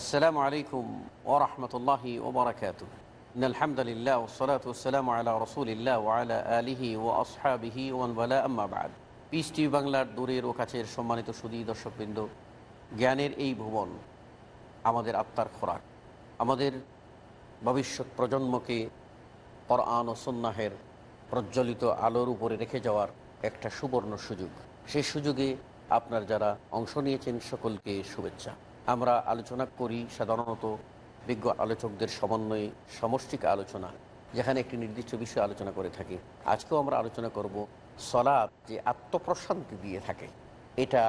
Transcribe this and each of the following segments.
আসসালামু আলাইকুম ও ওরহমতুল্লাহি ওবরাকাত আলহামদুলিল্লাহ ওসলাত ওসালাম আলা রসুলিল্লাহ ওয়ালা আলিহি ও আসহাবিহি ওয়ানওয়ালা আম্মাবাদ পিস টিভি বাংলার দূরের ও কাছের সম্মানিত সুদী দর্শকবৃন্দ। জ্ঞানের এই ভুবন আমাদের আত্মার খোরাক, আমাদের ভবিষ্যৎ প্রজন্মকে পরআন ও সন্ন্যাহের প্রজ্বলিত আলোর উপরে রেখে যাওয়ার একটা সুবর্ণ সুযোগ। সেই সুযোগে আপনার যারা অংশ নিয়েছেন সকলকে শুভেচ্ছা। আমরা আলোচনা করি সাধারণত বিজ্ঞ আলোচকদের সমন্বয়ে সমষ্টিক আলোচনা, যেখানে একটি নির্দিষ্ট বিষয়ে আলোচনা করে থাকি। আজকেও আমরা আলোচনা করব সলাদ যে আত্মপ্রশান্তি দিয়ে থাকে, এটা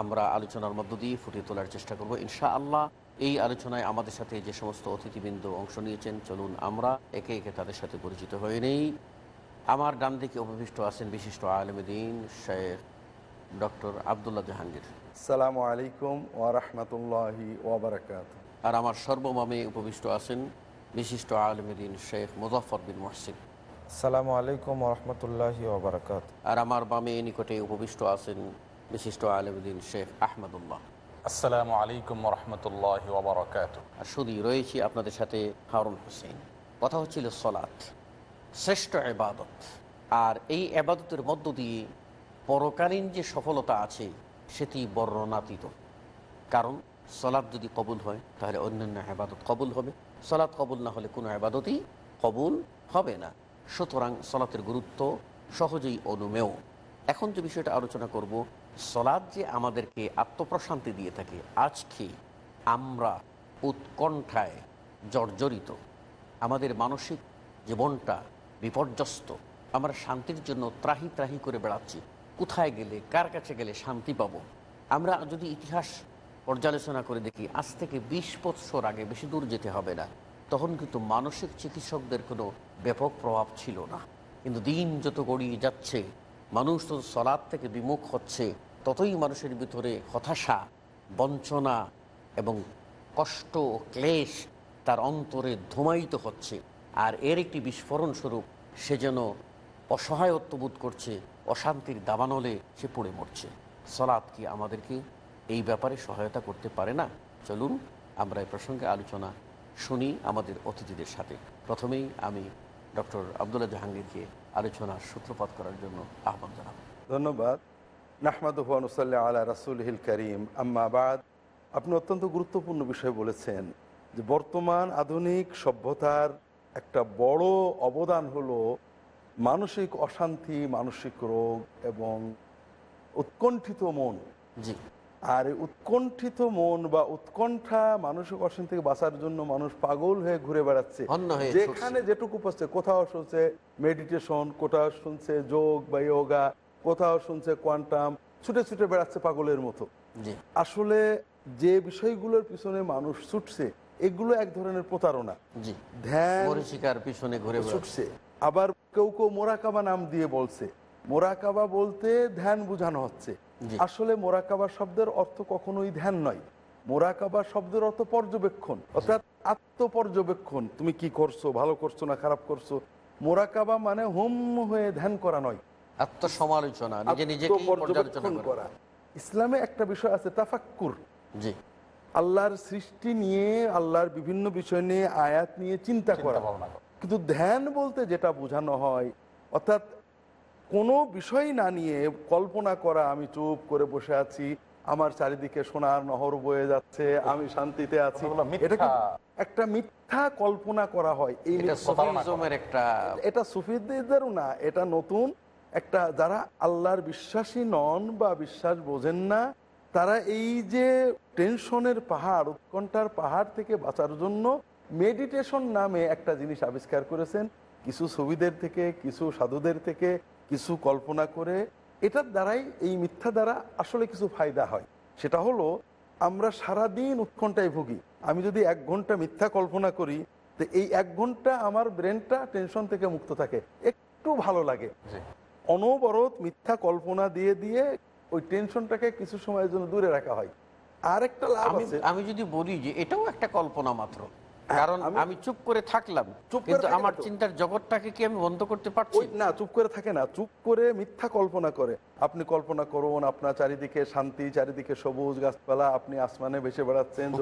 আমরা আলোচনার মধ্য দিয়ে ফুটিয়ে তোলার চেষ্টা করব। ইনশা আল্লাহ এই আলোচনায় আমাদের সাথে যে সমস্ত অতিথিবৃন্দ অংশ নিয়েছেন, চলুন আমরা একে একে তাদের সাথে পরিচিত হয়ে নেই। আমার ডান দিকে উপবিষ্ট আছেন বিশিষ্ট আলমদিন শেখ ডক্টর আবদুল্লাহ জাহাঙ্গীর। সালামু আলাইকুম ওরহমতুল্লাহি ওবরাকাত আর আমার সর্বমামে উপবিষ্ট আছেন বিশিষ্ট আলমদিন শেখ মুজফর বিন মহসিন। সালামু আলাইকুম রহমতুল্লাহি ওবরাকাত আর আমার বামে নিকটে উপবিষ্ট আছেন বিশিষ্ট আলমদিন শেখ আহমদুল্লাহ। আসসালামু আলাইকুম রহমতুল্লাহ ওবরাকাত আর শুধু রয়েছি আপনাদের সাথে হারুন হোসেন। কথা হচ্ছিল সলাৎ শ্রেষ্ঠ এবাদত আর এই এবাদতের মধ্য দিয়ে পরকালীন যে সফলতা আছে, সেটি বর্ণনাতীত। কারণ সলাৎ যদি কবুল হয়, তাহলে অন্যান্য আবাদত কবুল হবে। সলাৎ কবুল না হলে কোনো আবাদতই কবুল হবে না। সুতরাং সলাতের গুরুত্ব সহজেই অনুমেয়। এখন যে বিষয়টা আলোচনা করব সলাদ যে আমাদেরকে আত্মপ্রশান্তি দিয়ে থাকে আজকে আমরা উৎকণ্ঠায় জর্জরিত। আমাদের মানসিক জীবনটা বিপর্যস্ত। আমরা শান্তির জন্য ত্রাহি ত্রাহি করে বেড়াচ্ছি। কোথায় গেলে, কার কাছে গেলে শান্তি পাবো? আমরা যদি ইতিহাস পর্যালোচনা করে দেখি, আজ থেকে বিশ বৎসর আগে বেশি দূর যেতে হবে না। তখন কিন্তু মানসিক চিকিৎসকদের কোনো ব্যাপক প্রভাব ছিল না। কিন্তু দিন যত গড়িয়ে যাচ্ছে, মানুষ তো সলাদ থেকে বিমুখ হচ্ছে, ততই মানুষের ভিতরে হতাশা, বঞ্চনা এবং কষ্ট ক্লেশ তার অন্তরে ধুমায়িত হচ্ছে। আর এর একটি বিস্ফোরণ স্বরূপ সে যেন অসহায়ত্ব বোধ করছে, অশান্তির দাবানলে সে পড়ে মরছে। সলাৎ কি আমাদেরকে এই ব্যাপারে সহায়তা করতে পারে না? চলুন, আমরা এই প্রসঙ্গে আলোচনা শুনি আমাদের অতিথিদের সাথে। প্রথমেই আমি ডক্টর আবদুল্লাহ জাহাঙ্গীরকে আলোচনার সূত্রপাত করার জন্য আহ্বান জানাব। ধন্যবাদ। নাহমাদ আলা রাসুলহিল করিম। আম্মাবাদ আপনি অত্যন্ত গুরুত্বপূর্ণ বিষয় বলেছেন যে বর্তমান আধুনিক সভ্যতার একটা বড় অবদান হলো মানসিক অশান্তি মানসিক রোগ এবং উৎকণ্ঠিত মন। জি। আর উৎকণ্ঠিত মন বা উৎকণ্ঠা মানসিক অশান্তি থেকে বাঁচার জন্য মানুষ পাগল হয়ে ঘুরে বেড়াচ্ছে। যেখানে যেটুকু পাচ্ছে কোথাও শুনছে মেডিটেশন কোথাও শুনছে যোগ বা যোগা কোথাও শুনছে কোয়ান্টাম ছুটে ছুটে বেড়াচ্ছে পাগলের মতো। জি। আসলে যে বিষয়গুলোর পিছনে মানুষ ছুটছে এগুলো এক ধরনের প্রতারণা। জি। ধ্যান পিছনে ঘুরে ছুটছে। আবার কেউ কেউ মোরাকাবা নাম দিয়ে বলছে। মোরাকাবা বলতে ধ্যান বোঝানো হচ্ছে। আসলে মোরাকাবা শব্দের অর্থ কখনোই ধ্যান নয়। মোরাকাবা শব্দের অর্থ পর্যবেক্ষণ। অর্থাৎ আত্মপর্যবেক্ষণ। তুমি কি করছ? ভালো করছ না খারাপ করছ? মোরাকাবা মানে হোম হয়ে ধ্যান করা নয়। আত্মসমালোচনা আত্মপর্যবেক্ষণ করা। ইসলামে একটা বিষয় আছে তাফাক্কুর। জি। আল্লাহর সৃষ্টি নিয়ে আল্লাহর বিভিন্ন বিষয় নিয়ে আয়াত নিয়ে চিন্তা করা। কিন্তু ধ্যান বলতে যেটা বোঝানো হয় অর্থাৎ কোনো বিষয় না নিয়ে কল্পনা করা আমি চুপ করে বসে আছি আমার চারিদিকে সোনার নহর বয়ে যাচ্ছে আমি শান্তিতে আছি। এটা একটা মিথ্যা কল্পনা করা হয়। এই একটা এটা সুফিদেরও না এটা নতুন। একটা যারা আল্লাহর বিশ্বাসী নন বা বিশ্বাস বোঝেন না তারা এই যে টেনশনের পাহাড় উৎকণ্ঠার পাহাড় থেকে বাঁচার জন্য মেডিটেশন নামে একটা জিনিস আবিষ্কার করেছেন। কিছু ছবিদের থেকে কিছু সাধুদের থেকে কিছু কল্পনা করে। এটার দ্বারাই এই মিথ্যা দ্বারা আসলে কিছু ফায়দা হয়। সেটা হলো আমরা সারাদিন উৎকণ্ঠায় ভুগি। আমি যদি এক ঘণ্টা মিথ্যা কল্পনা করি তো এই এক ঘণ্টা আমার ব্রেনটা টেনশন থেকে মুক্ত থাকে। একটু ভালো লাগে। অনবরত মিথ্যা কল্পনা দিয়ে দিয়ে ওই টেনশনটাকে কিছু সময়ের জন্য দূরে রাখা হয়। আর একটা লাভ আমি যদি বলি যে এটাও একটা কল্পনা মাত্র। কারণ আমি- চুপ করে থাকলাম কিন্তু আমার চিন্তার জগৎটাকে কি আমি বন্ধ করতে পারছি? না চুপ করে থাকে না। চুপ করে মিথ্যা কল্পনা করে। আপনি কল্পনা করুন আপনার চারিদিকে শান্তি চারিদিকে সবুজ গাছপালা আপনি আসমানে ভেসে বেড়াচ্ছেন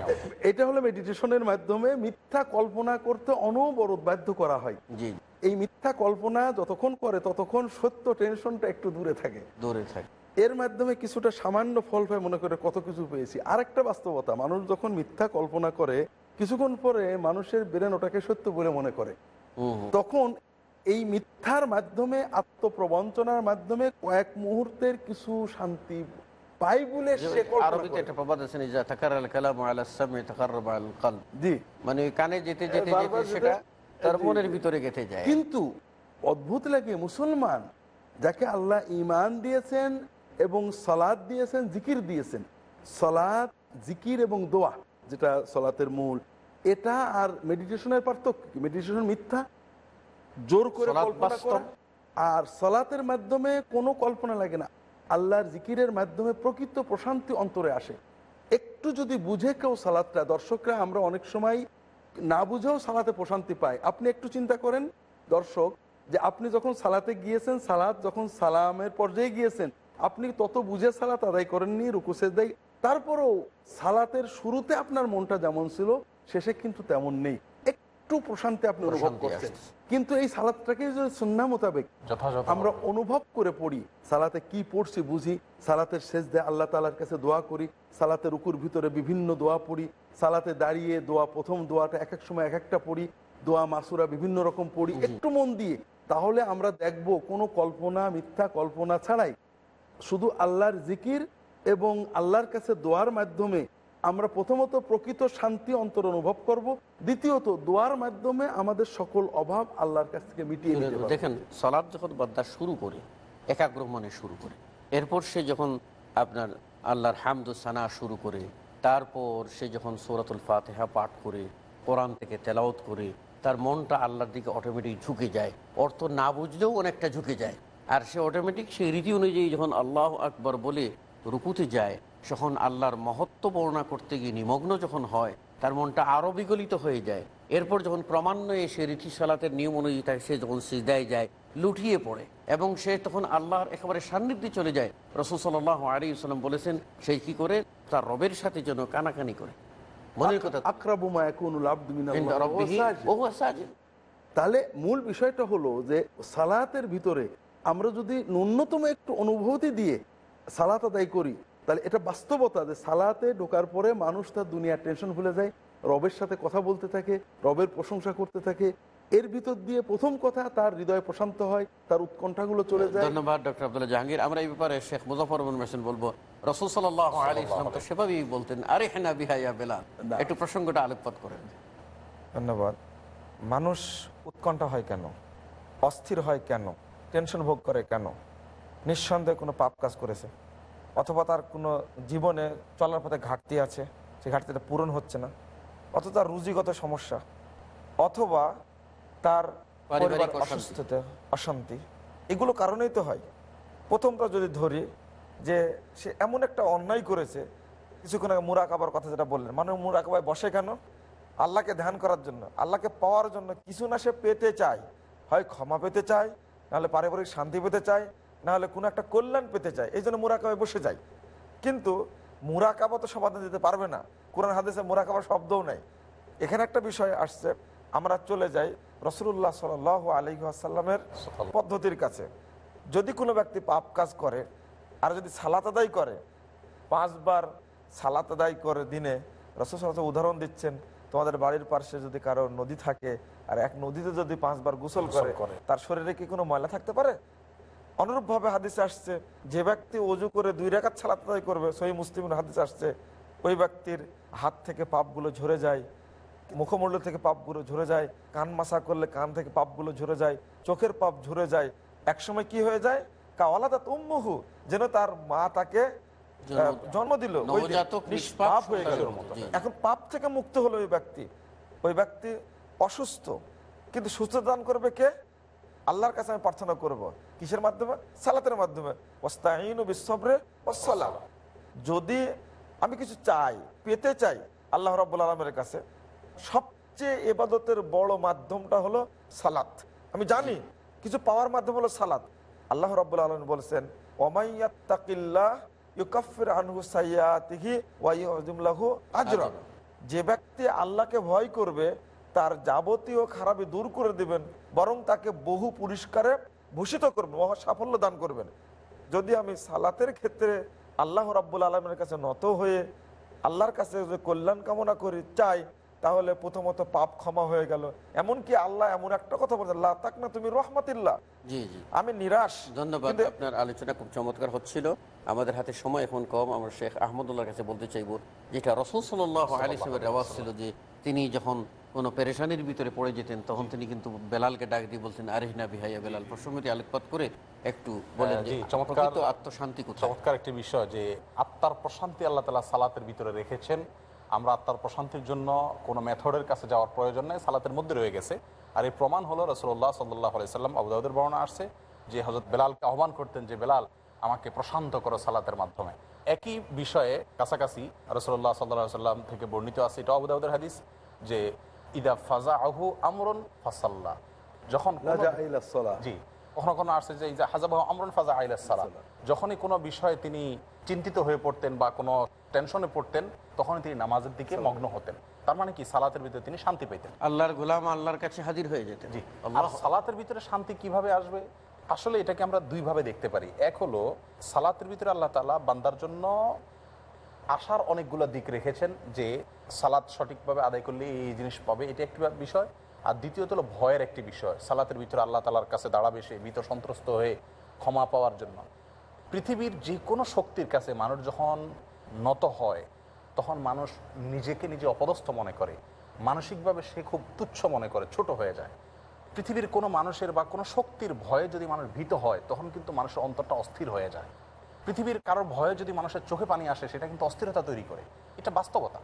এটা হলো মেডিটেশনের মাধ্যমে মিথ্যা কল্পনা করতে অনবরত বাধ্য করা হয়। জি। এই মিথ্যা কল্পনা যতক্ষণ করে ততক্ষণ সত্য টেনশনটা একটু দূরে থাকে। দূরে থাকে। এর মাধ্যমে কিছুটা সামান্য ফল পায় মনে করে কত কিছু পেয়েছি। আরেকটা বাস্তবতা মানুষ যখন মিথ্যা কল্পনা করে কিছুক্ষণ পরে মানুষের ব্রেন ওটাকে সত্য বলে মনে করে। তখন এই মিথ্যার মাধ্যমে আত্মপ্রবঞ্চনার মাধ্যমে কয়েক মুহূর্তের কিছু শান্তি পাই বলে আরবিতে। একটা প্রবাদ আছে জি। মানে কানে যেতে যেতে যেতে সেটা তার মনের ভিতরে গেঁথে যায়। কিন্তু অদ্ভুত লাগে মুসলমান যাকে আল্লাহ ইমান দিয়েছেন এবং সালাদ দিয়েছেন জিকির দিয়েছেন। সালাদ জিকির এবং দোয়া যেটা সলাতের মূল। এটা আর মেডিটেশনের পার্থক্য মেডিটেশন মিথ্যা? জোর করে আর সলাতের মাধ্যমে কোনো কল্পনা লাগে না। আল্লাহর জিকিরের মাধ্যমে প্রকৃত প্রশান্তি অন্তরে আসে। একটু যদি বুঝে কেউ সালাদটা দর্শকরা আমরা অনেক সময় না বুঝেও সালাতে প্রশান্তি পাই। আপনি একটু চিন্তা করেন দর্শক যে আপনি যখন সালাতে গিয়েছেন সালাত যখন সালামের পর্যায়ে গিয়েছেন আপনি তত বুঝে সালাত আদায় করেননি রুকুসে দেয় তারপরেও সালাতের শুরুতে আপনার মনটা যেমন ছিল শেষে কিন্তু তেমন নেই। একটু প্রশান্তি আপনি অনুভব করছেন। কিন্তু এই সালাদটাকে যদি সুন্না মোতাবেক আমরা অনুভব করে পড়ি সালাতে কি পড়ছি বুঝি সালাতের শেষ দেয় আল্লাহ তালার কাছে দোয়া করি সালাতে রুকুর ভিতরে বিভিন্ন দোয়া পড়ি সালাতে দাঁড়িয়ে দোয়া প্রথম দোয়াটা এক এক সময় এক একটা পড়ি দোয়া মাসুরা বিভিন্ন রকম পড়ি একটু মন দিয়ে তাহলে আমরা দেখব কোনো কল্পনা মিথ্যা কল্পনা ছাড়াই শুধু আল্লাহর জিকির এবং আল্লাহর কাছে দোয়ার মাধ্যমে আমরা প্রথমত প্রকৃত শান্তি অন্তর অনুভব করব দ্বিতীয়ত দোয়ার মাধ্যমে আমাদের সকল অভাব আল্লাহর কাছ থেকে মিটিয়ে। দেখেন সলাদ যখন বাদ্দা শুরু করে একাগ্র মনে শুরু করে এরপর সে যখন আপনার আল্লাহর হামদু সানা শুরু করে তারপর সে যখন সৌরাতুল ফাতেহা পাঠ করে কোরআন থেকে তেলাওত করে তার মনটা আল্লাহর দিকে অটোমেটিক ঝুঁকে যায় অর্থ না বুঝলেও অনেকটা ঝুঁকে যায় আর সে অটোমেটিক সেই রীতি অনুযায়ী যখন আল্লাহ আকবর বলে রুকুতে যায় যখন আল্লাহর মহত্ব বর্ণনা করতে গিয়ে নিমগ্ন যখন হয় তার মনটা আরও বিগলিত হয়ে যায়। এরপর যখন ক্রমান্বয়ে সে রীতি সালাতের নিয়ম অনুযায়ী তাকে সে যখন সিজদায় যায় লুটিয়ে পড়ে এবং সে তখন আল্লাহর একেবারে সান্নিধ্যে চলে যায়। রসুল সাল্লাহ আলী সাল্লাম বলেছেন সে কি করে? তার রবের সাথে যেন কানাকানি করে। মনের কথা। তাহলে মূল বিষয়টা হলো যে সালাতের ভিতরে আমরা যদি ন্যূনতম একটু অনুভূতি দিয়ে সালাত আদায় করি তাহলে এটা বাস্তবতা যে সালাতে ঢোকার পরে মানুষ তার দুনিয়ার টেনশন ভুলে যায় রবের সাথে কথা বলতে থাকে রবের প্রশংসা করতে থাকে। এর ভিতর দিয়ে প্রথম কথা তার হৃদয় প্রশান্ত হয় তার উৎকণ্ঠাগুলো চলে যায়। ধন্যবাদ ডক্টর আব্দুল্লাহ জাহাঙ্গীর। আমরা এই ব্যাপারে শেখ মুজাফর মেসেন বলব রসুল সাল্লাহ আলী ইসলাম তো সেভাবেই বলতেন আরে হেনা বিহাইয়া বেলাল। না। একটু প্রসঙ্গটা আলোকপাত করেন। ধন্যবাদ। মানুষ উৎকণ্ঠা হয় কেন? অস্থির হয় কেন? টেনশন ভোগ করে কেন? নিঃসন্দেহে কোনো পাপ কাজ করেছে। অথবা তার কোনো জীবনে চলার পথে ঘাটতি আছে সেই ঘাটতিটা পূরণ হচ্ছে না। অথবা তার রুজিগত সমস্যা। অথবা তার। অসুস্থতা অশান্তি। এগুলো কারণেই তো হয়। প্রথমটা যদি ধরি যে সে এমন একটা অন্যায় করেছে কিছুক্ষণ আগে মুরাকাবার কথা যেটা বললেন মানে মুরাকাবায় বসে কেন? আল্লাহকে ধ্যান করার জন্য আল্লাহকে পাওয়ার জন্য কিছু না সে পেতে চায়। হয় ক্ষমা পেতে চায় নাহলে পারিবারিক শান্তি পেতে চায় নাহলে কোনো একটা কল্যাণ পেতে চায় এই জন্য মুরাকাবায় বসে যায়। কিন্তু মুরাকাবা তো সমাধান দিতে পারবে না। কোরআন হাদিসে মুরাকাবার শব্দও নেই। এখানে একটা বিষয় আসছে আমরা চলে যাই রসুল্লাহ সাল আলী আসাল্লামের পদ্ধতির কাছে। যদি কোনো ব্যক্তি পাপ কাজ করে আর যদি সালাত আদায় করে পাঁচবার সালাত আদায় করে দিনে রসদ উদাহরণ দিচ্ছেন তোমাদের বাড়ির পাশে যদি কারও নদী থাকে আর এক নদীতে যদি পাঁচবার গোসল করে। তার শরীরে কি কোনো ময়লা থাকতে পারে? অনুরূপ ভাবে হাদিসে আসছে যে ব্যক্তি অজু করে দুই রেখাত সালাত আদায় করবে সহি মুসলিম হাদিস আসছে ওই ব্যক্তির হাত থেকে পাপগুলো ঝরে যায় মুখমণ্ডল থেকে পাপগুলো ঝরে যায় কান মাসা করলে কান থেকে পাপগুলো ঝরে যায় চোখের পাপ ঝরে যায় একসময় কি হয়ে যায়? কাওয়ালাদা তুম্মুহু যেন তার মা তাকে জন্ম দিল হয়ে। এখন পাপ থেকে মুক্ত হলো ওই ব্যক্তি। ওই ব্যক্তি অসুস্থ। কিন্তু সুস্থ দান করবে কে? আল্লাহর কাছে আমি প্রার্থনা করব। কিসের মাধ্যমে? সালাতের মাধ্যমে। ওস্তাইন ও বিশ্বরে ওসালাম যদি আমি কিছু চাই, পেতে চাই আল্লাহ রাবুল আলমের কাছে, সবচেয়ে এবাদতের বড় মাধ্যমটা হলো সালাত। আমি জানি কিছু পাওয়ার মাধ্যম হলো সালাত। আল্লাহ রাবুল আলম বলছেন আনহু যে ব্যক্তি আল্লাহকে ভয় করবে তার যাবতীয় খারাপি দূর করে দিবেন বরং তাকে বহু পুরস্কারে ভূষিত করবেন মহা সাফল্য দান করবেন। যদি আমি সালাতের ক্ষেত্রে আল্লাহ রাব্বুল আলমের কাছে নত হয়ে আল্লাহর কাছে যে কল্যাণ কামনা করি চাই তাহলে প্রথমত পাপ ক্ষমা হয়ে গেল। এমনকি আল্লাহ এমন একটা কথা বলছেন আল্লাহ তাক না তুমি রহমাতিল্লাহ। জি জি। আমি নিরাশ। ধন্যবাদ আপনার আলোচনা খুব চমৎকার হচ্ছিল। আমাদের হাতে সময় এখন কম আমরা শেখ আহমদুল্লাহর কাছে বলতে চাইব যেটা রসুল সাল্লাহ আলী সাহেবের রেওয়াজ ছিল যে তিনি যখন কোনো পেরেশানির ভিতরে পড়ে যেতেন তখন তিনি কিন্তু বেলালকে ডাক দিয়ে বলতেন আরিহনা বিহাইয়া বেলাল প্রসঙ্গটি আলোকপাত করে একটু বলেন যে চমৎকার। আত্মশান্তি চমৎকার একটি বিষয় যে আত্মার প্রশান্তি আল্লাহ তালা সালাতের ভিতরে রেখেছেন। আমরা আত্মার প্রশান্তির জন্য কোনো মেথডের কাছে যাওয়ার প্রয়োজন নেই সালাতের মধ্যে রয়ে গেছে। আর এই প্রমাণ হলো রসুল্লাহ সাল্লাহ আলাইসাল্লাম আবুদাউদের বর্ণনা আসছে যে হজরত বেলালকে আহ্বান করতেন যে বেলাল আমাকে প্রশান্ত করো সালাতের মাধ্যমে। একই বিষয়ে কাছাকাছি রসুল্লাহ সাল্লাহ সাল্লাম থেকে বর্ণিত আছে এটা আবুদাউদের হাদিস যে ইদা ফাজা আহু আমরন ফাসাল্লা। যখন। জি। কখনো কখনো আসছে যে হাজাবাহ আমরন ফাজা আইলা যখনই কোনো বিষয়ে তিনি চিন্তিত হয়ে পড়তেন বা কোনো টেনশনে পড়তেন তখনই তিনি নামাজের দিকে মগ্ন হতেন। তার মানে কি? সালাতের ভিতরে তিনি শান্তি পেতেন আল্লাহর গোলাম আল্লাহর কাছে হাজির হয়ে যেতেন। জি। আর আল্লাহ সালাতের ভিতরে শান্তি কীভাবে আসবে? আসলে এটাকে আমরা দুইভাবে দেখতে পারি। এক হলো সালাতের ভিতরে আল্লাহ তালা বান্দার জন্য আশার অনেকগুলো দিক রেখেছেন যে সালাদ সঠিকভাবে আদায় করলে এই জিনিস পাবে, এটা একটি বিষয়। আর দ্বিতীয়ত হলো ভয়ের একটি বিষয়, সালাতের ভিতরে আল্লাহ তালার কাছে দাঁড়াবে সে ভীত সন্ত্রস্ত হয়ে ক্ষমা পাওয়ার জন্য। পৃথিবীর যে কোনো শক্তির কাছে মানুষ যখন নত হয়, তখন মানুষ নিজেকে নিজে অপদস্থ মনে করে। মানসিকভাবে সে খুব তুচ্ছ মনে করে, ছোট হয়ে যায়। পৃথিবীর কোনো মানুষের বা কোনো শক্তির ভয়ে যদি মানুষ ভীত হয়, তখন কিন্তু মানুষের অন্তরটা অস্থির হয়ে যায়। পৃথিবীর কারোর ভয়ে যদি মানুষের চোখে পানি আসে সেটা কিন্তু অস্থিরতা তৈরি করে। এটা বাস্তবতা।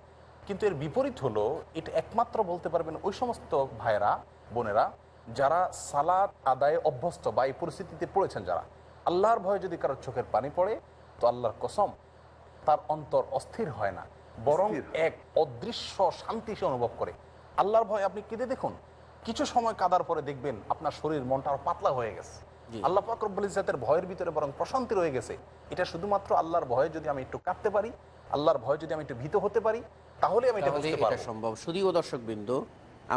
কিন্তু এর বিপরীত হলো এটা একমাত্র বলতে পারবেন ওই সমস্ত ভাইয়েরা বোনেরা যারা সালাদ আদায়ে অভ্যস্ত বা এই পরিস্থিতিতে পড়েছেন যারা। আল্লাহর ভয়ে যদি কারোর চোখের পানি পড়ে তো আল্লাহর কসম তার অন্তর অস্থির হয় না। বরং এক অদৃশ্য শান্তি সে অনুভব করে। আল্লাহর ভয় আপনি কেঁদে দেখুন। কিছু সময় কাদার পরে দেখবেন আপনার শরীর মনটা আরও পাতলা হয়ে গেছে। আল্লাহ ফাকরবুল ইজাতের ভয়ের ভিতরে বরং প্রশান্তি রয়ে গেছে। এটা শুধুমাত্র আল্লাহর ভয়ে যদি আমি একটু কাঁদতে পারি আল্লাহর ভয়ে যদি আমি একটু ভীত হতে পারি তাহলে আমি এটা সম্ভব। শুধুও দর্শক বিন্দু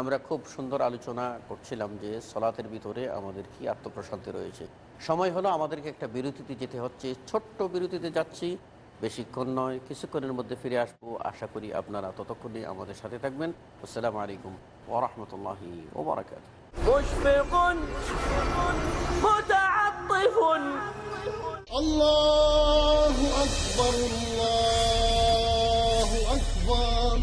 আমরা খুব সুন্দর আলোচনা করছিলাম যে সলাতের ভিতরে আমাদের কি আত্মপ্রশান্তি রয়েছে। সময় হলো আমাদেরকে একটা বিরতিতে যেতে হচ্ছে। ছোট্ট বিরতিতে যাচ্ছি। বেশিক্ষণ নয় কিছুক্ষণের মধ্যে ফিরে আসব। আশা করি আপনারা ততক্ষণে আমাদের সাথে থাকবেন। আসসালামু আলাইকুম ওরহমতুল্লাহি ওবরাকাত مشفق متعطف الله أكبر الله أكبر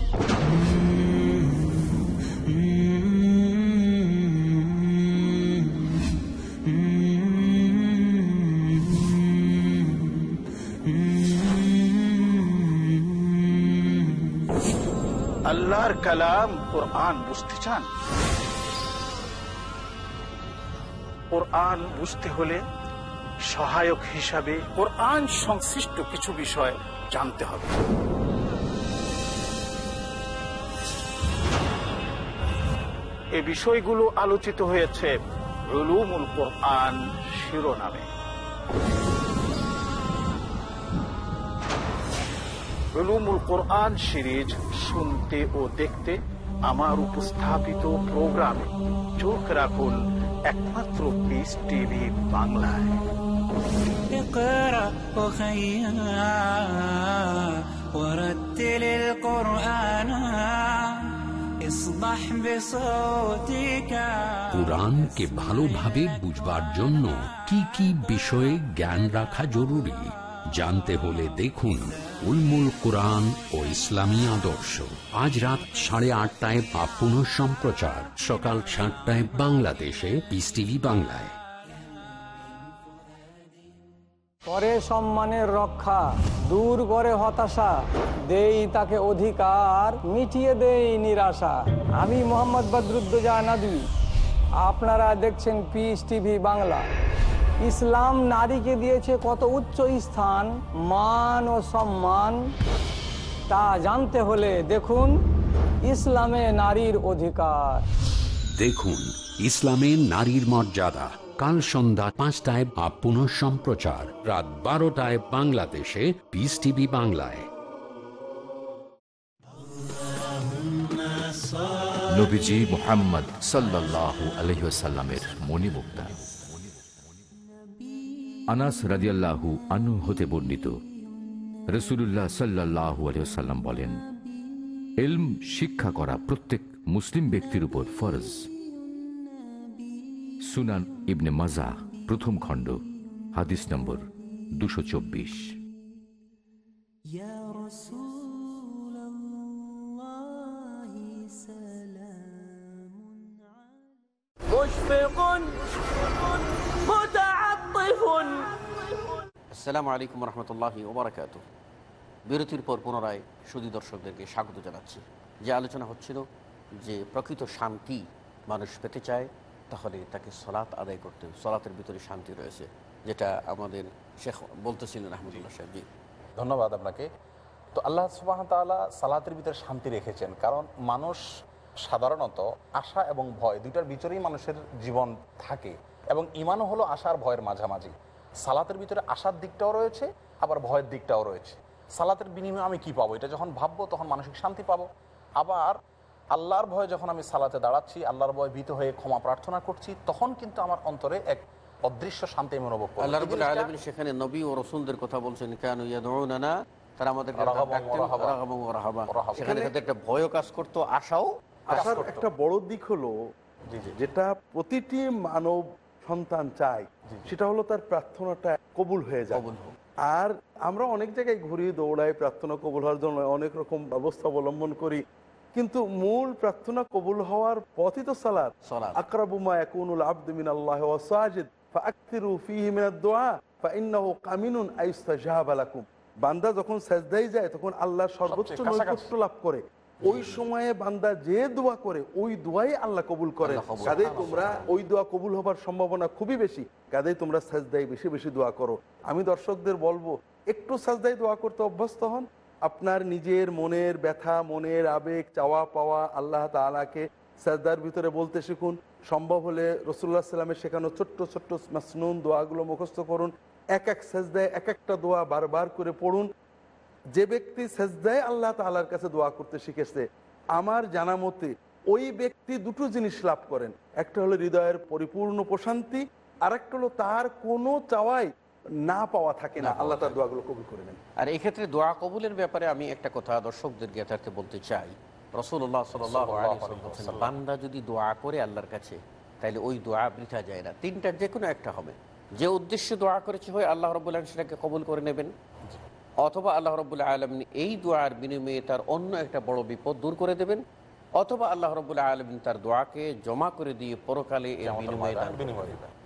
আল্লাহর কালাম কোরআন বুঝতে চান কোরআন বুঝতে হলে সহায়ক হিসাবে কোরআন সংশ্লিষ্ট কিছু বিষয় জানতে হবে। এ বিষয়গুলো আলোচিত হয়েছে রুলুমুল কোরআন শিরোনামে। রুলুমুল কোরআন সিরিজ শুনতে ও দেখতে আমার উপস্থাপিত প্রোগ্রামে চোখ রাখুন একমাত্র পিস টিভি বাংলায় اقرأ وخيا ورتل القرآن اصبح بصوتك কোরআনকে ভালোভাবে বুঝবার জন্য কি কি বিষয়ে জ্ঞান রাখা জরুরি জানতে হলে দেখুন উলমুল কোরআন ও ইসলামী আদর্শ। আজ রাত সাড়ে আটটায় বা পুনঃ সম্প্রচার। সকাল সাতটায় বাংলাদেশে পিস টিভি বাংলায়। করে সম্মানের রক্ষা, দূর করে হতাশা, দেই তাকে অধিকার, মিটিয়ে দেই নিরাশা। আমি মোহাম্মদ বদরুদ্দোজা নদী আপনারা দেখছেন পিস টিভি বাংলা। ইসলাম নারীকে দিয়েছে কত উচ্চ স্থান মান ও সম্মান। তা জানতে হলে দেখুন ইসলামে নারীর অধিকার। দেখুন ইসলামে নারীর মর্যাদা। কাল সন্ধ্যা পাঁচটায় বা পুনঃ সম্প্রচার। রাত বারোটায় বাংলাদেশে পিস টিভি বাংলায়। নবীজি মোহাম্মদ সাল্লাহ আলহিসাল্লামের মণিমুক্তা। আনাস রাজিয়াল্লাহু আনু হতে বর্ণিত রসুল্লাহ সাল্লাহু আলহাম বলেন এলম শিক্ষা করা প্রত্যেক মুসলিম ব্যক্তির উপর ফরজ সুনান ইবনে মাজা প্রথম খণ্ড হাদিস নম্বর দুশো চব্বিশ يا رسول الله سلام مشفق متعطف আসসালামু আলাইকুম রহমতুল্লাহ ওবরাকাত বিরতির পর পুনরায় সুদী দর্শকদেরকে স্বাগত জানাচ্ছি। যে আলোচনা হচ্ছিল যে প্রকৃত শান্তি মানুষ পেতে চায় তাহলে তাকে সলাৎ আদায় করতে হবে। সলাতের ভিতরে শান্তি রয়েছে যেটা আমাদের শেখ বলতেছিলেন আহমদুল্লাহ সাহেব। জি। ধন্যবাদ আপনাকে। তো আল্লাহ সুবাহ তাআলা সালাতের ভিতরে শান্তি রেখেছেন কারণ মানুষ সাধারণত আশা এবং ভয় দুইটার ভিতরেই মানুষের জীবন থাকে। এবং ইমানও হলো আশার ভয়ের মাঝামাঝি সালাতের ভিতরে আশার দিকটাও রয়েছে আবার ভয়ের দিকটাও রয়েছে সালাতের বিনিময়ে আমি কি পাবো এটা যখন ভাববো তখন মানসিক শান্তি পাবো আবার আল্লাহর ভয়ে যখন আমি সালাতে দাঁড়াচ্ছি আল্লাহর ভয় ভীত হয়ে ক্ষমা প্রার্থনা করছি তখন কিন্তু আমার অন্তরে এক অদৃশ্য শান্তি আমি অনুভব। আল্লাহ আলমিন সেখানে নবী ও রসুলদের কথা বলছেন কেন ইয়াদউনানা তারা। সেখানে একটা ভয়ও কাজ করতো আশাও করতো। একটা বড় দিক হলো জি, জি। যেটা প্রতিটি মানব সন্তান চায় সেটা হলো তার প্রার্থনাটা কবুল হয়ে যায়। আর আমরা অনেক জায়গায় ঘুরি দৌড়াই প্রার্থনা কবুল হওয়ার জন্য অনেক রকম ব্যবস্থা অবলম্বন করি। কিন্তু মূল প্রার্থনা কবুল হওয়ার পথই তো সালাদ আকরাবুমা ইয়াকুনুল আবদু মিনাল্লাহ ওয়া সাজিদ ফাআকতিরু ফীহি মিনাদ দুআ ফাইন্নাহু কামিনুন আইস্তাজাবা লাকুম। বান্দা যখন সেজদায় যায় তখন আল্লাহর সর্বোচ্চ নৈকট্য লাভ করে। ওই সময়ে বান্দা যে দোয়া করে ওই দোয়াই আল্লাহ কবুল করে। কাজেই তোমরা ওই দোয়া কবুল হবার সম্ভাবনা খুবই বেশি। কাজেই তোমরা সাজদায় বেশি বেশি দোয়া করো। আমি দর্শকদের বলব একটু সাজদায় দোয়া করতে অভ্যস্ত হন। আপনার নিজের মনের ব্যথা মনের আবেগ চাওয়া পাওয়া আল্লাহ তাআলাকে সাজদার ভিতরে বলতে শিখুন। সম্ভব হলে রসুল্লাহ সাল্লামের শেখানো ছোট্ট ছোট্ট মাসনুন দোয়াগুলো মুখস্থ করুন। এক এক সাজদায় এক একটা দোয়া বারবার করে পড়ুন। যে ব্যক্তি সেজদায় আল্লাহ তাআলার কাছে দোয়া করতে শিখেছে আমার জানা মতে ওই ব্যক্তি দুটো জিনিস লাভ করেন। একটা হলো হৃদয়ের পরিপূর্ণ প্রশান্তি আর একটা হলো তার কোনো চাওয়াই না পাওয়া থাকে না। আল্লাহ তার দোয়াগুলো কবুল করে নেন। আর এই ক্ষেত্রে দোয়া কবুলের ব্যাপারে আমি একটা কথা দর্শকদের জ্ঞাতার্থে বলতে চাই। রসুল্লাহ সাল্লাম বান্দা যদি দোয়া করে আল্লাহর কাছে তাহলে ওই দোয়া বৃথা যায় না। তিনটার যে কোনো একটা হবে। যে উদ্দেশ্যে দোয়া করেছে হয় আল্লাহ রব্বুল আলম সেটাকে কবুল করে নেবেন। অথবা আল্লাহ রব্বুল্লাহ আলমিন এই দোয়ার বিনিময়ে তার অন্য একটা বড় বিপদ দূর করে দেবেন অথবা আল্লাহ রব্বুল্লাহ আলমিন তার দোয়াকে জমা করে দিয়ে পরকালে এর বিনিময়ে দান।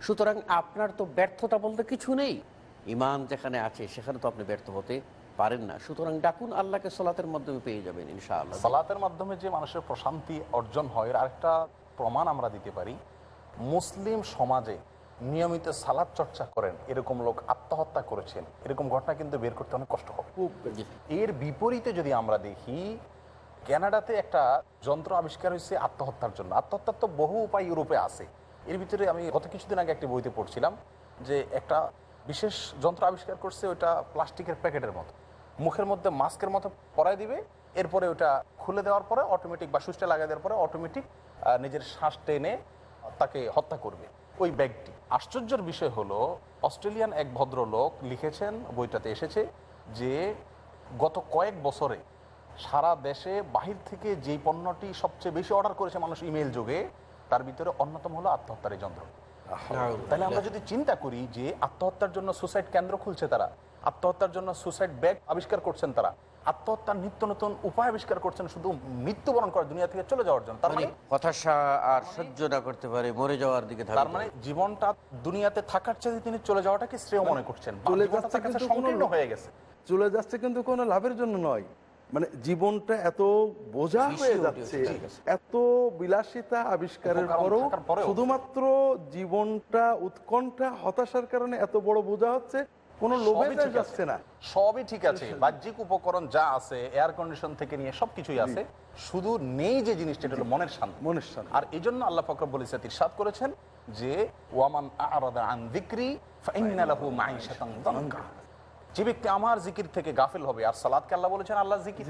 সুতরাং আপনার তো ব্যর্থতা বলতে কিছু নেই। ইমান যেখানে আছে সেখানে তো আপনি ব্যর্থ হতে পারেন না। সুতরাং ডাকুন আল্লাহকে সলাতের মাধ্যমে পেয়ে যাবেন ইনশাআল্লাহ। সালাতের মাধ্যমে যে মানুষের প্রশান্তি অর্জন হয় আরেকটা প্রমাণ আমরা দিতে পারি। মুসলিম সমাজে নিয়মিত সালাদ চর্চা করেন এরকম লোক আত্মহত্যা করেছেন এরকম ঘটনা কিন্তু বের করতে অনেক কষ্ট হবে। এর বিপরীতে যদি আমরা দেখি কানাডাতে একটা যন্ত্র আবিষ্কার হয়েছে আত্মহত্যার জন্য। আত্মহত্যার তো বহু উপায় ইউরোপে আছে। এর ভিতরে আমি গত কিছুদিন আগে একটি বইতে পড়ছিলাম যে একটা বিশেষ যন্ত্র আবিষ্কার করছে ওটা প্লাস্টিকের প্যাকেটের মতো। মুখের মধ্যে মাস্কের মতো পরাই দিবে এরপরে ওটা খুলে দেওয়ার পরে অটোমেটিক বা সুইচটা লাগিয়ে দেওয়ার পরে অটোমেটিক নিজের শ্বাস টেনে তাকে হত্যা করবে। ওই ব্যাগটি। আশ্চর্যের বিষয় হলো অস্ট্রেলিয়ান এক ভদ্রলোক লিখেছেন বইটাতে এসেছে যে গত কয়েক বছরে সারা দেশে বাহির থেকে যেই পণ্যটি সবচেয়ে বেশি অর্ডার করেছে মানুষ ইমেল যোগে তার ভিতরে অন্যতম হলো আত্মহত্যার এই যন্ত্র তাহলে আমরা যদি চিন্তা করি যে আত্মহত্যার জন্য সুসাইড কেন্দ্র খুলছে তারা আত্মহত্যার জন্য সুসাইড ব্যাগ আবিষ্কার করছেন তারা আত্মহত্যার নিত্য নতুন উপায় আবিষ্কার করছেন শুধু মৃত্যুবরণ করার দুনিয়া থেকে চলে যাওয়ার জন্য। তার মানে মানে হতাশা আর সহ্য না করতে পারে মরে যাওয়ার দিকে তার মানে জীবনটা দুনিয়াতে থাকার চেয়ে তিনি চলে যাওয়াটাকে শ্রেয় মনে করছেন? চলে যাচ্ছে কিন্তু কোনো সংকীর্ণ হয়ে গেছে। চলে যাচ্ছে কিন্তু কোনো লাভের জন্য নয়। মানে জীবনটা এত বোঝা হয়ে যাচ্ছে এত বিলাসিতা আবিষ্কারের পরও। শুধুমাত্র জীবনটা উৎকণ্ঠা হতাশার কারণে এত বড় বোঝা হচ্ছে কোনো লোভে সবই ঠিক যাচ্ছে না। সবই ঠিক আছে। বাহ্যিক উপকরণ যা আছে এয়ার কন্ডিশন থেকে নিয়ে সবকিছুই আছে শুধু নেই যে জিনিসটা হলো মনের শান্তি। মনের শান্তি। আর এই জন্য আল্লাহ ফকর বলিসা তিরসাদ করেছেন যে ওয়ামান আরাদা আন মাঈশাতান যে ব্যক্তি আমার জিকির থেকে গাফেল হবে আর সালাদকে আল্লাহ বলেছেন আল্লাহ জিকির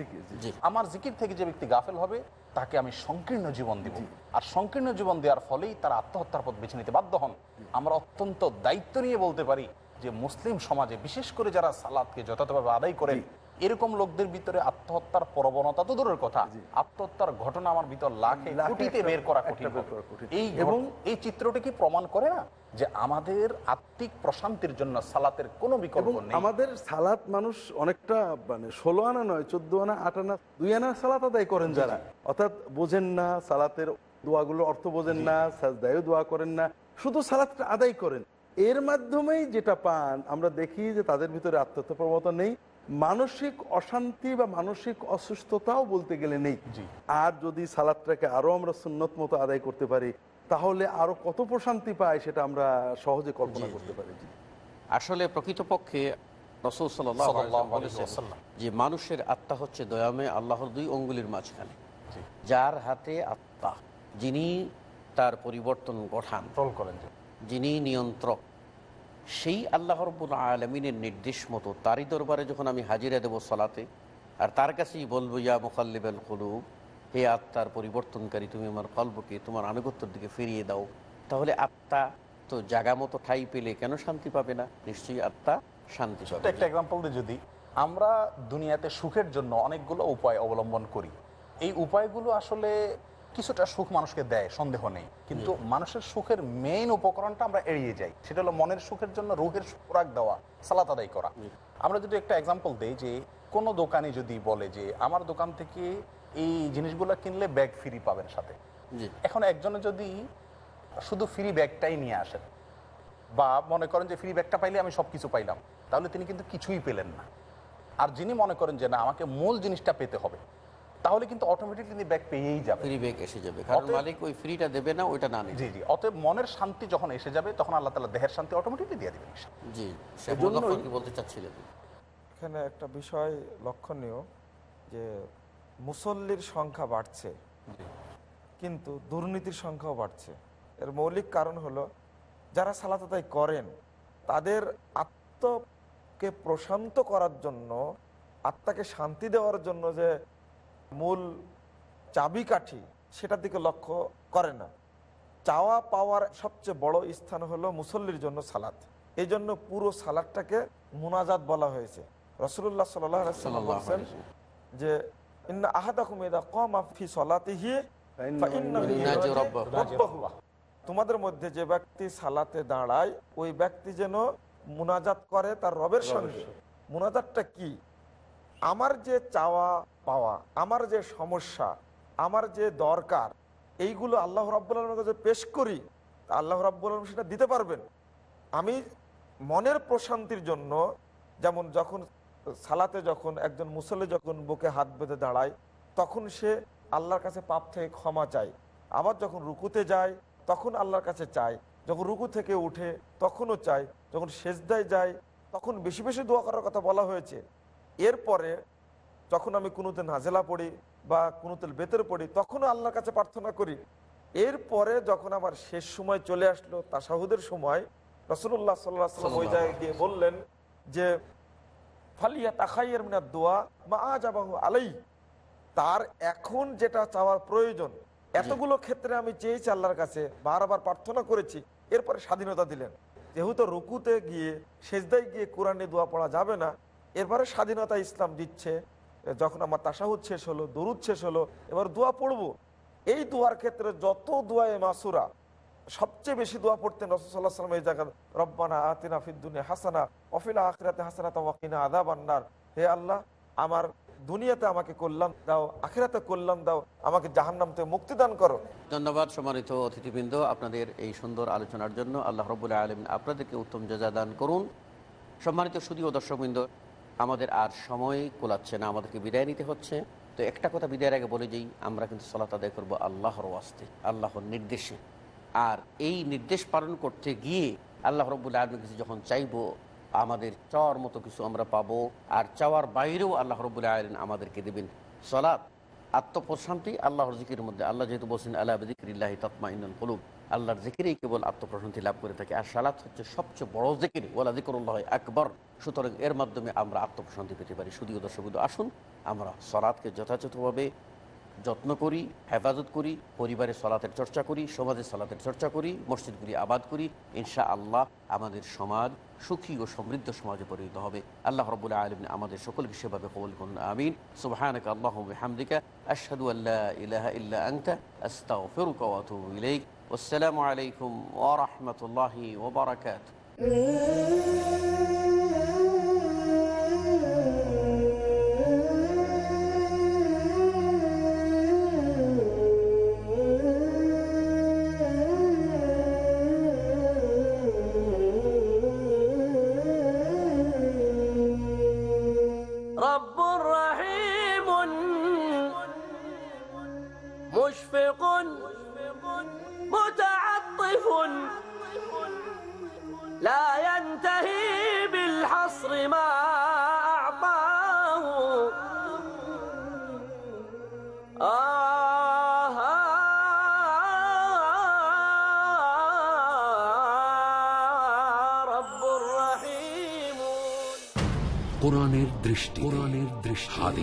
আমার জিকির থেকে যে ব্যক্তি গাফেল হবে তাকে আমি সংকীর্ণ জীবন দিব। আর সংকীর্ণ জীবন দেওয়ার ফলেই তারা আত্মহত্যার পথ বেছে নিতে বাধ্য হন। আমরা অত্যন্ত দায়িত্ব নিয়ে বলতে পারি যে মুসলিম সমাজে বিশেষ করে যারা সালাদকে যথাযথভাবে আদায় করেন এরকম লোকদের ভিতরে আত্মহত্যার প্রবণতা তো দূরের কথা। আত্মহত্যার ঘটনা আমার ভিতর লাখে কোটিতে বের করা কঠিন। এই এবং- এবং এই চিত্রটি কি প্রমাণ করে না যে আমাদের আত্মিক প্রশান্তির জন্য সালাতের কোনো বিকল্প নেই? আমাদের সালাত মানুষ অনেকটা মানে ষোলো আনা নয় চোদ্দ আনা আট আনা দুই আনা সালাত আদায় করেন যারা। অর্থাৎ বোঝেন না সালাতের দোয়াগুলো অর্থ বোঝেন না সাজদায়ও দোয়া করেন না শুধু সালাতটা আদায় করেন। এর মাধ্যমেই যেটা পান আমরা দেখি যে তাদের ভিতরে আত্মহত্যা নেই মানসিক অশান্তি বা মানসিক অসুস্থতাও বলতে গেলে নেই। আর যদি সালাদটাকে আরও আমরা সুন্নত মতো আদায় করতে পারি তাহলে আরও কত প্রশান্তি পায় সেটা আমরা সহজে কল্পনা করতে পারি। আসলে প্রকৃতপক্ষে রসুল সাল্লাল্লাহু আলাইহি সাল্লাল্লাহু আলাইহি বলেছেন ওয়াসাল্লাম। যে মানুষের আত্মা হচ্ছে দয়ামে আল্লাহর দুই অঙ্গুলির মাঝখানে। যার হাতে আত্মা যিনি তার পরিবর্তন গঠান। করেন যিনি নিয়ন্ত্রক সেই আল্লাহ রব্বুল আলমিনের নির্দেশ মতো তারই দরবারে যখন আমি হাজিরা দেবো সলাতে আর তার কাছেই বলব ইয়া মুখাল্লিবাল কলুব হে আত্মার পরিবর্তনকারী তুমি আমার কল্পকে তোমার আনুগত্যের দিকে ফিরিয়ে দাও। তাহলে আত্মা তো জাগা মতো ঠাই পেলে কেন শান্তি পাবে না? নিশ্চয়ই আত্মা শান্তি পাবে। একটা এক্সাম্পল দিয়ে যদি আমরা দুনিয়াতে সুখের জন্য অনেকগুলো উপায় অবলম্বন করি। এই উপায়গুলো আসলে কিছুটা সুখ মানুষকে দেয় সন্দেহ নেই। কিন্তু মানুষের সুখের মেইন উপকরণটা আমরা এড়িয়ে যাই। সেটা হলো মনের সুখের জন্য রোগের খোরাক দেওয়া সালাত আদায় করা। আমরা যদি একটা এক্সাম্পল দেই যে কোনো দোকানে যদি বলে যে আমার দোকান থেকে এই জিনিসগুলো কিনলে ব্যাগ ফ্রি পাবেন সাথে। এখন একজনে যদি শুধু ফ্রি ব্যাগটাই নিয়ে আসেন বা মনে করেন যে ফ্রি ব্যাগটা পাইলে আমি সব কিছু পাইলাম। তাহলে তিনি কিন্তু কিছুই পেলেন না। আর যিনি মনে করেন যে না আমাকে মূল জিনিসটা পেতে হবে। তাহলে কিন্তু অটোমেটিকলি তিনি ব্যাগ পেয়েই যাবে। ফ্রি ব্যাগ এসে যাবে। কারণ মালিক ওই ফ্রিটা দেবে না ওইটা না নেবে। জি জি। অতএব মনের শান্তি যখন এসে যাবে তখন আল্লাহ তালা দেহের শান্তি অটোমেটিকলি দিয়ে দিবেন জি বলতে চাচ্ছিলেন। এখানে একটা বিষয় লক্ষণীয় যে মুসল্লির সংখ্যা বাড়ছে কিন্তু দুর্নীতির সংখ্যাও বাড়ছে। এর মৌলিক কারণ হলো যারা সালাত আদায় করেন তাদের আত্মকে প্রশান্ত করার জন্য আত্মাকে শান্তি দেওয়ার জন্য যে মূল চাবিকাঠি সেটার দিকে লক্ষ্য করে না। চাওয়া পাওয়ার সবচেয়ে বড় স্থান হলো মুসল্লির জন্য সালাত। এই জন্য পুরো সালাদটাকে মুনাজাত বলা হয়েছে। রসুল্লাহ সাল্লাম বলছেন যে ইন্না আহাদাকুম ইদা কামা ফি সালাতিহি। তোমাদের মধ্যে যে ব্যক্তি সালাতে দাঁড়ায় ওই ব্যক্তি যেন মুনাজাত করে তার রবের সঙ্গে। মুনাজাতটা কি? আমার যে চাওয়া পাওয়া, আমার যে সমস্যা, আমার যে দরকার, এইগুলো আল্লাহ রাব্বুল আলমের কাছে পেশ করি আল্লাহ রাব্বুল আলম সেটা দিতে পারবেন। আমি মনের প্রশান্তির জন্য, যেমন যখন সালাতে যখন একজন মুসল্লি যখন বুকে হাত বেঁধে দাঁড়ায়, তখন সে আল্লাহর কাছে পাপ থেকে ক্ষমা চায়। আবার যখন রুকুতে যায়, তখন আল্লাহর কাছে চায়। যখন রুকু থেকে উঠে, তখনও চায়। যখন সেজদায় যায়, তখন বেশি বেশি দোয়া করার কথা বলা হয়েছে। এরপরে যখন আমি কুনুতে নাজেলা পড়ি বা কুনুতেল বেতের পড়ি তখনও আল্লাহর কাছে প্রার্থনা করি। এরপরে যখন আমার শেষ সময় চলে আসলো তাসাহুদের সময় রসুল্লাহ সাল্লাহ সাল্লাম ওই জায়গায় গিয়ে বললেন যে ফালিয়া তাখাইয়ের মিনার দোয়া মা আজাবাহু আলাই তার এখন যেটা চাওয়ার প্রয়োজন এতগুলো ক্ষেত্রে আমি চেয়েছি আল্লাহর কাছে বারবার প্রার্থনা করেছি এরপরে স্বাধীনতা দিলেন। যেহেতু রুকুতে গিয়ে সেজদায় গিয়ে কোরআনে দোয়া পড়া যাবে না এরপরে স্বাধীনতা ইসলাম দিচ্ছে যখন আমার তাসাহুদ শেষ হলো, দরুদ শেষ হলো, এবার দোয়া পড়ব। এই দোয়ার ক্ষেত্রে যত দোয়ায় মাসুরা, সবচেয়ে বেশি দোয়া পড়তেন রসুল্লাহ এই জায়গা রব্বানা আতিনা ফিদ্দুনে হাসানা অফিলা আখরাতে হাসানা তাওয়াকিনা আদা বান্নার হে আল্লাহ, আমার দুনিয়াতে আমাকে কল্যাণ দাও, আখেরাতে কল্যাণ দাও, আমাকে জাহান্নাম থেকে মুক্তি দান করো। ধন্যবাদ সম্মানিত অতিথিবৃন্দ আপনাদের এই সুন্দর আলোচনার জন্য। আল্লাহ রবুল্লাহ আলম আপনাদেরকে উত্তম জাজা দান করুন। সম্মানিত সুদীয় দর্শকবৃন্দ আমাদের আর সময় কোলাচ্ছে না, আমাদেরকে বিদায় নিতে হচ্ছে। তো একটা কথা বিদায়ের আগে বলে যেই আমরা কিন্তু সলাত আদায় করব আল্লাহর ওয়াস্তে, আল্লাহর নির্দেশে। আর এই নির্দেশ পালন করতে গিয়ে আল্লাহ রব্বুল্লা আলমীর কাছে যখন চাইব, আমাদের চাওয়ার মতো কিছু আমরা পাবো, আর চাওয়ার বাইরেও আল্লাহ রব্বুল্লাহ আলম আমাদেরকে দেবেন। সলাৎ আত্মপ্রশান্তি, আল্লাহর জিকির মধ্যে। আল্লাহ যেহেতু বলছেন আল্লাহ জিকিরিল্লাহ তৎমা ইন্দুল কলুব। আল্লাহর জিকিরেই কেবল আত্মপ্রশান্তি লাভ করে থাকে। আর সালাত হচ্ছে সবচেয়ে বড় জিকির। ওলা জিকরুল্লাহ আকবর। সুতরাং এর মাধ্যমে আমরা আত্মপ্রশান্তি পেতে পারি। শুধুও দর্শক আসুন আমরা সলাৎকে যথাযথভাবে যত্ন করি, হেফাজত করি, পরিবারে সলাতের চর্চা করি, সমাজে সলাতের চর্চা করি মসজিদগুলি আবাদ করি ইনশা আল্লাহ আমাদের সমাজ সুখী ও সমৃদ্ধ সমাজে পরিণত হবে। আল্লাহ রবুল্লাহ আলম আমাদের সকলকে সেভাবে কবল করুন, আমিন। সুবাহানক আল্লাহ হামদিকা আশহাদু আল্লাহ ইলাহা ইল্লা ইলাইক। আসসালামু আলাইকুম ওয়া রাহমাতুল্লাহি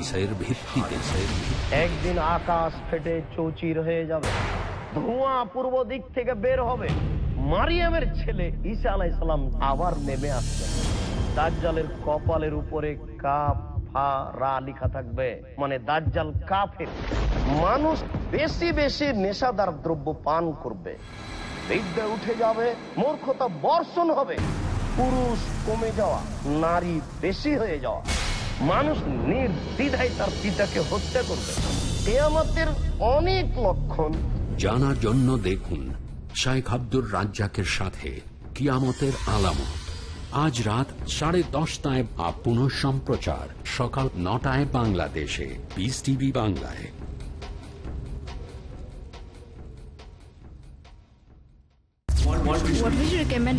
হাদিসের ভিত্তিতে একদিন আকাশ ফেটে চৌচির হয়ে যাবে। ধোঁয়া পূর্ব দিক থেকে বের হবে। মারিয়ামের ছেলে ঈসা আলাইসালাম আবার নেমে আসবে। দাজ্জালের কপালের উপরে কাপ ফা, রা লিখা থাকবে। মানে দাজ্জাল কাফের। মানুষ বেশি বেশি নেশাদার দ্রব্য পান করবে। বিদ্যা উঠে যাবে, মূর্খতা বর্ষণ হবে। পুরুষ কমে যাওয়া, নারী বেশি হয়ে যাওয়া। মানুষ নির্দ্বিধায় তার পিতাকে হত্যা করবে। এ আমাদের অনেক লক্ষণ। জানার জন্য দেখুন শাইখ আব্দুর রাজ্জাকের সাথে কিয়ামতের আলামত। আজ রাত সাড়ে দশটায় বা পুনঃ সম্প্রচার সকাল নটায় বাংলাদেশে। পিস টিভি বাংলায়। What would you recommend?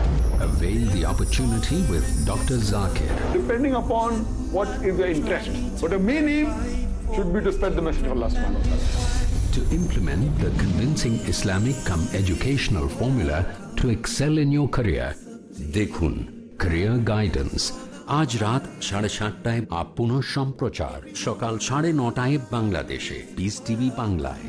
Avail the opportunity with Dr. Zakir. Depending upon what is their interest. But the main aim should be to spread the message of Allah subhanahu wa ta'ala. To implement the convincing Islamic come educational formula to excel in your career. দেখুন career guidance আজ রাত সাড়ে সাতটায় up পুনঃ সম্প্রচার সকাল সাড়ে নটায় বাংলাদেশে পিস টিভি বাংলায়